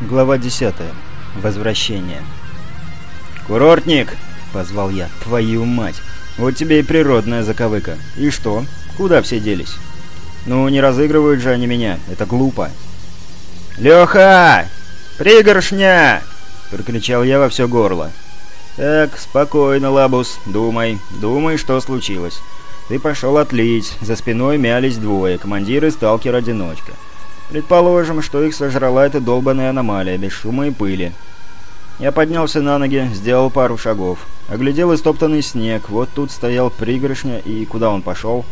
Глава 10. Возвращение. «Курортник!» — позвал я. «Твою мать! Вот тебе и природная заковыка. И что? Куда все делись? Ну, не разыгрывают же они меня. Это глупо». «Леха! Пригоршня!» — прокричал я во все горло. «Так, спокойно, Лабус. Думай. Думай, что случилось. Ты пошел отлить. За спиной мялись двое. Командир и сталкер-одиночка. Предположим, что их сожрала эта долбаная аномалия, без шума и пыли. Я поднялся на ноги, сделал пару шагов. Оглядел истоптанный снег, вот тут стоял пригоршня, и куда он пошел?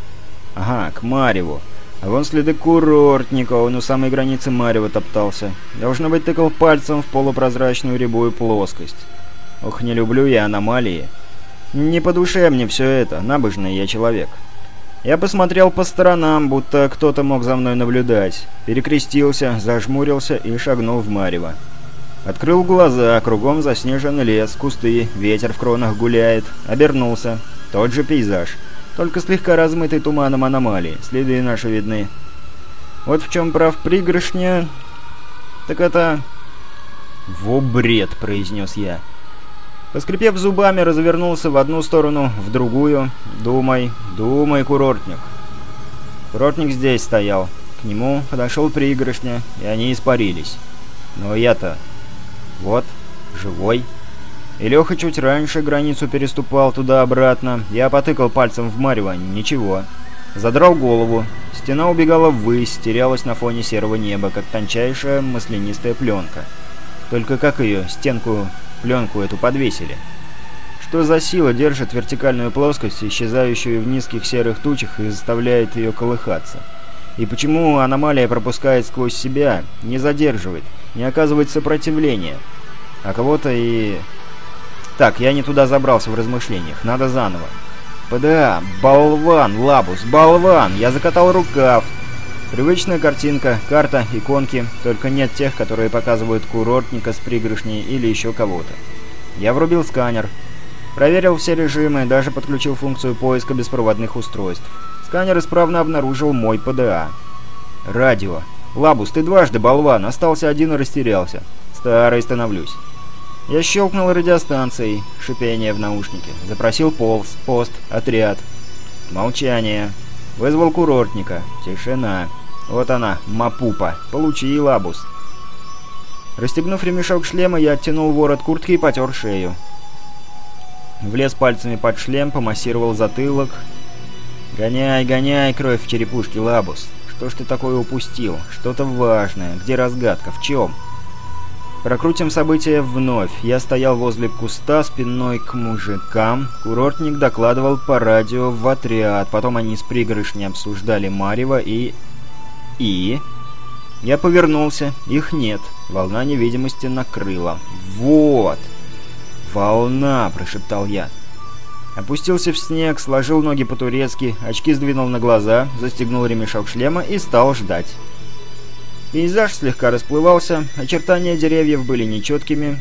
Ага, к Мареву. А вон следы курортника, он у самой границы Марева топтался. Должно быть, тыкал пальцем в полупрозрачную рябую плоскость. Ох, не люблю я аномалии. Не по душе мне все это, набожный я человек. Я посмотрел по сторонам, будто кто-то мог за мной наблюдать. Перекрестился, зажмурился и шагнул в марево. Открыл глаза, кругом заснеженный лес, кусты, ветер в кронах гуляет. Обернулся. Тот же пейзаж, только слегка размытый туманом аномалии. Следы наши видны. Вот в чем прав пригоршня... Так это... «Во бред!» — произнес я. Поскрипев зубами, развернулся в одну сторону, в другую. «Думай, думай, курортник». Курортник здесь стоял. К нему подошел пригоршня, и они испарились. Но я-то... Вот, живой. И Леха чуть раньше границу переступал туда-обратно. Я потыкал пальцем в Марево. Ничего. Задрал голову. Стена убегала ввысь, терялась на фоне серого неба, как тончайшая маслянистая пленка. Только как ее, стенку пленку эту подвесили. Что за сила держит вертикальную плоскость, исчезающую в низких серых тучах, и заставляет ее колыхаться? И почему аномалия пропускает сквозь себя, не задерживает, не оказывает сопротивления? А кого-то и... Так, я не туда забрался в размышлениях, надо заново. ПДА, болван, лабус, болван, я закатал рукав. Привычная картинка, карта, иконки, только нет тех, которые показывают курортника с пригоршней или еще кого-то. Я врубил сканер. Проверил все режимы, даже подключил функцию поиска беспроводных устройств. Сканер исправно обнаружил мой ПДА. Радио. Лабус, ты дважды болван, остался один и растерялся. Старый становлюсь. Я щелкнул радиостанцией, шипение в наушнике. Запросил полз, пост, отряд. Молчание. Вызвал курортника. Тишина. Вот она, мапупа. Получи, лабус. Расстегнув ремешок шлема, я оттянул ворот куртки и потер шею. Влез пальцами под шлем, помассировал затылок. «Гоняй, гоняй, кровь в черепушке, лабус. Что ж ты такое упустил? Что-то важное. Где разгадка? В чем?» Прокрутим события вновь. Я стоял возле куста, спиной к мужикам. Курортник докладывал по радио в отряд. Потом они с пригоршней обсуждали Марева и... И... Я повернулся. Их нет. Волна невидимости накрыла. «Вот!» «Волна!» – прошептал я. Опустился в снег, сложил ноги по-турецки, очки сдвинул на глаза, застегнул ремешок шлема и стал ждать. Пейзаж слегка расплывался, очертания деревьев были нечеткими,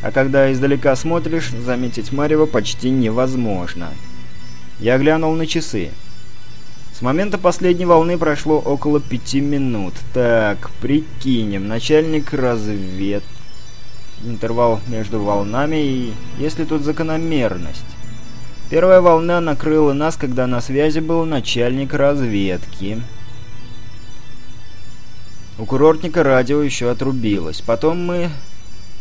а когда издалека смотришь, заметить Марева почти невозможно. Я глянул на часы. С момента последней волны прошло около пяти минут. Так, прикинем, начальник развед... Интервал между волнами и... Если тут закономерность? Первая волна накрыла нас, когда на связи был начальник разведки. У курортника радио еще отрубилось. Потом мы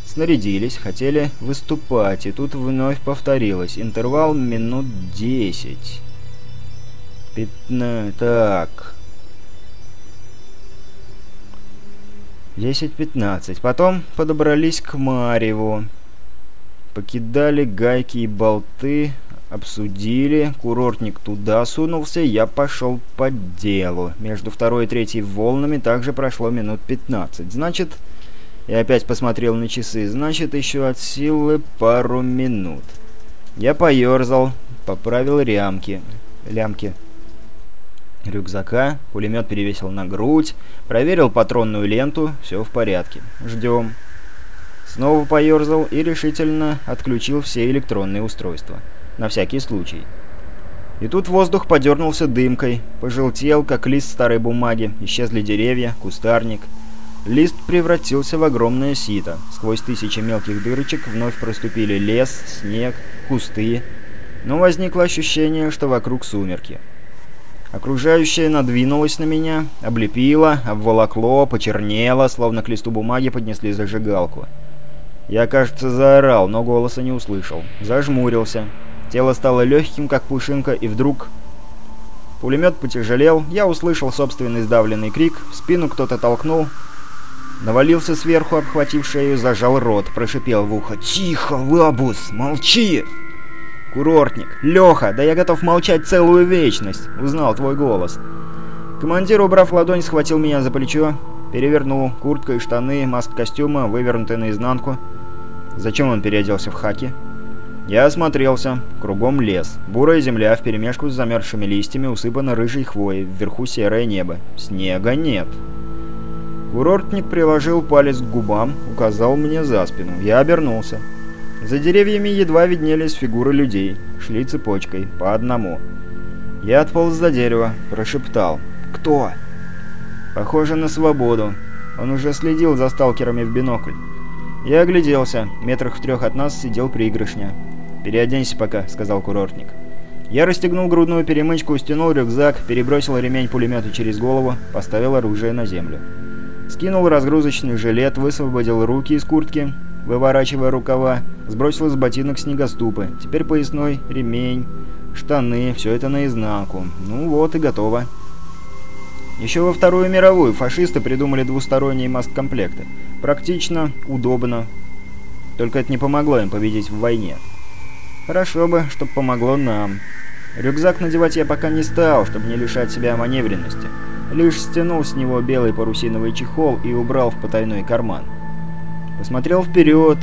снарядились, хотели выступать, и тут вновь повторилось. Интервал минут десять. Пятна... Так... Десять-пятнадцать. Потом подобрались к Мареву. Покидали гайки и болты, Обсудили, курортник туда сунулся, я пошел по делу. Между второй и третьей волнами также прошло минут 15. Значит, я опять посмотрел на часы, значит, еще от силы пару минут. Я поерзал, поправил рямки, лямки рюкзака, пулемет перевесил на грудь, проверил патронную ленту, все в порядке. Ждем. Снова поерзал и решительно отключил все электронные устройства на всякий случай. И тут воздух подернулся дымкой, пожелтел, как лист старой бумаги, исчезли деревья, кустарник. Лист превратился в огромное сито. Сквозь тысячи мелких дырочек вновь проступили лес, снег, кусты. Но возникло ощущение, что вокруг сумерки. Окружающее надвинулось на меня, облепило, обволокло, почернело, словно к листу бумаги поднесли зажигалку. Я, кажется, заорал, но голоса не услышал. Зажмурился. Тело стало легким, как пушинка, и вдруг... Пулемет потяжелел, я услышал собственный сдавленный крик, в спину кто-то толкнул, навалился сверху, обхватив шею, зажал рот, прошипел в ухо «Тихо, Лабус, молчи!» «Курортник! Леха! Да я готов молчать целую вечность!» — узнал твой голос. Командир, убрав ладонь, схватил меня за плечо, перевернул, куртка и штаны, маск костюма, вывернуты наизнанку. Зачем он переоделся в хаки? Я осмотрелся. Кругом лес. Бурая земля вперемешку с замерзшими листьями усыпана рыжей хвоей, вверху серое небо. Снега нет. Курортник приложил палец к губам, указал мне за спину. Я обернулся. За деревьями едва виднелись фигуры людей. Шли цепочкой, по одному. Я отполз за дерево, прошептал. «Кто?» «Похоже на свободу». Он уже следил за сталкерами в бинокль. Я огляделся. Метрах в трех от нас сидел приигрышня. «Переоденься пока», — сказал курортник. Я расстегнул грудную перемычку, стянул рюкзак, перебросил ремень пулемета через голову, поставил оружие на землю. Скинул разгрузочный жилет, высвободил руки из куртки, выворачивая рукава, сбросил из ботинок снегоступы. Теперь поясной, ремень, штаны, все это наизнанку. Ну вот и готово. Еще во Вторую мировую фашисты придумали двусторонние масткомплекты. Практично, удобно. Только это не помогло им победить в войне. Хорошо бы, чтобы помогло нам. Рюкзак надевать я пока не стал, чтобы не лишать себя маневренности. Лишь стянул с него белый парусиновый чехол и убрал в потайной карман. Посмотрел вперед.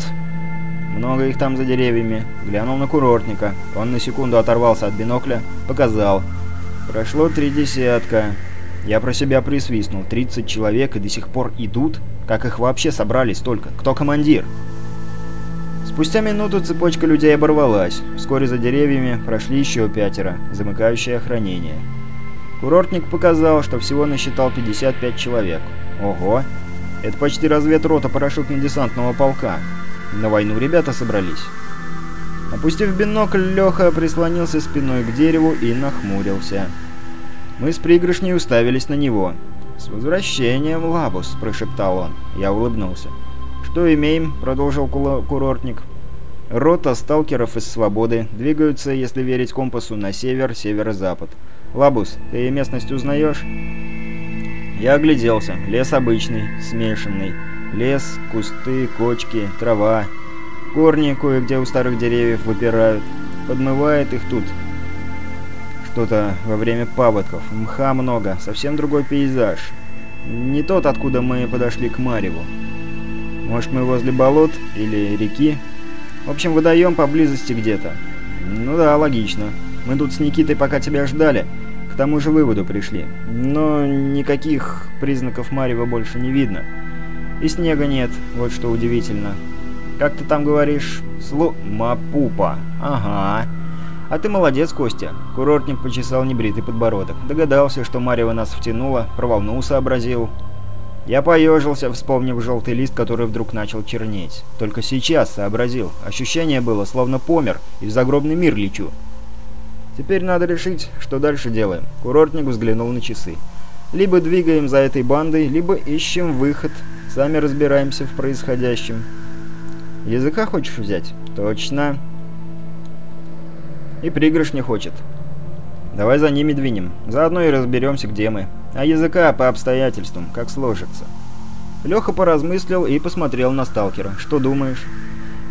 Много их там за деревьями. Глянул на курортника. Он на секунду оторвался от бинокля, показал. Прошло три десятка. Я про себя присвистнул. 30 человек и до сих пор идут? Как их вообще собрали столько? Кто командир? Спустя минуту цепочка людей оборвалась. Вскоре за деревьями прошли еще пятеро, замыкающее охранение. Курортник показал, что всего насчитал 55 человек. Ого! Это почти разведрота парашютно-десантного полка. На войну ребята собрались. Опустив бинокль, Леха прислонился спиной к дереву и нахмурился. Мы с пригоршней уставились на него. «С возвращением, Лабус!» – прошептал он. Я улыбнулся. «Что имеем?» – продолжил курортник. «Рота сталкеров из Свободы. Двигаются, если верить компасу, на север, северо-запад. Лабус, ты местность узнаешь?» Я огляделся. Лес обычный, смешанный. Лес, кусты, кочки, трава. Корни кое-где у старых деревьев выпирают. Подмывает их тут. Что-то во время паводков. Мха много. Совсем другой пейзаж. Не тот, откуда мы подошли к Мареву. Может, мы возле болот или реки? В общем, водоем поблизости где-то. Ну да, логично. Мы тут с Никитой пока тебя ждали. К тому же выводу пришли. Но никаких признаков Марева больше не видно. И снега нет, вот что удивительно. Как ты там говоришь? Сло... Мапупа. Ага. А ты молодец, Костя. Курортник почесал небритый подбородок. Догадался, что Марева нас втянула, про волну сообразил. Я поежился, вспомнив желтый лист, который вдруг начал чернеть. Только сейчас сообразил. Ощущение было, словно помер и в загробный мир лечу. Теперь надо решить, что дальше делаем. Курортник взглянул на часы. Либо двигаем за этой бандой, либо ищем выход. Сами разбираемся в происходящем. Языка хочешь взять? Точно. И пригорш не хочет. Давай за ними двинем. Заодно и разберемся, где мы. А языка по обстоятельствам, как сложится. Леха поразмыслил и посмотрел на сталкера. «Что думаешь?»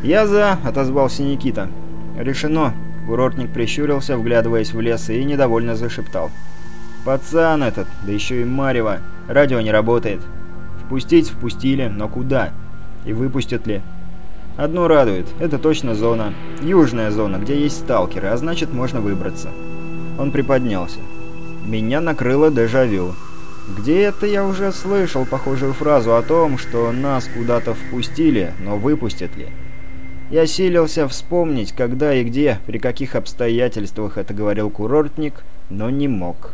«Я за», — отозвался Никита. «Решено». Курортник прищурился, вглядываясь в лес, и недовольно зашептал. «Пацан этот, да еще и Марева. Радио не работает. Впустить впустили, но куда? И выпустят ли?» «Одно радует. Это точно зона. Южная зона, где есть сталкеры, а значит, можно выбраться». Он приподнялся. Меня накрыло дежавю. Где это я уже слышал похожую фразу о том, что нас куда-то впустили, но выпустят ли? Я силился вспомнить, когда и где, при каких обстоятельствах это говорил курортник, но не мог.